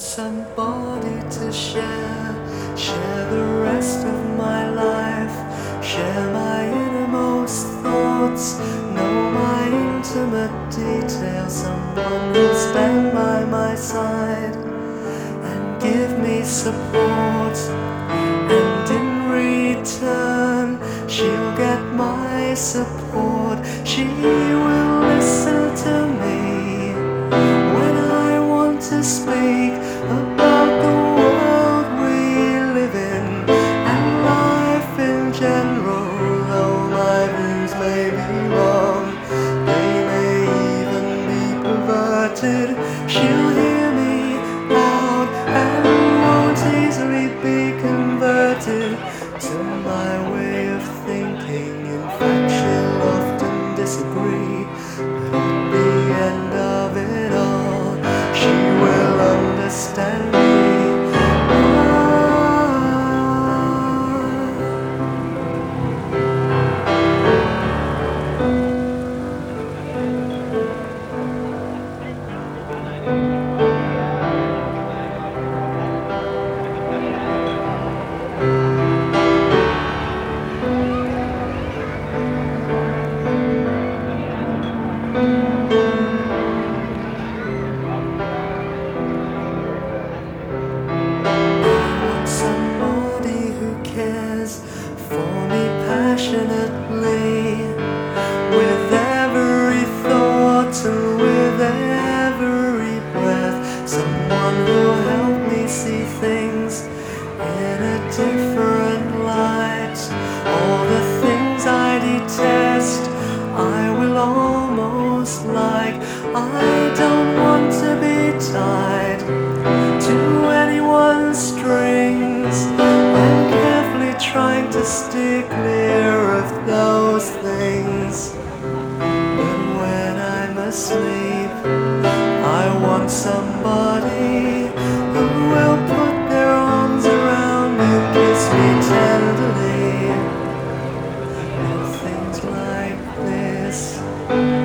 somebody to share, share the rest of my life, share my innermost thoughts, know my intimate details, someone will stand by my side and give me support. And in return, she'll get my support. She will. should heal you. passionately with every thought and with every sleep. I want somebody who will put their arms around me and kiss me tenderly. And things like this.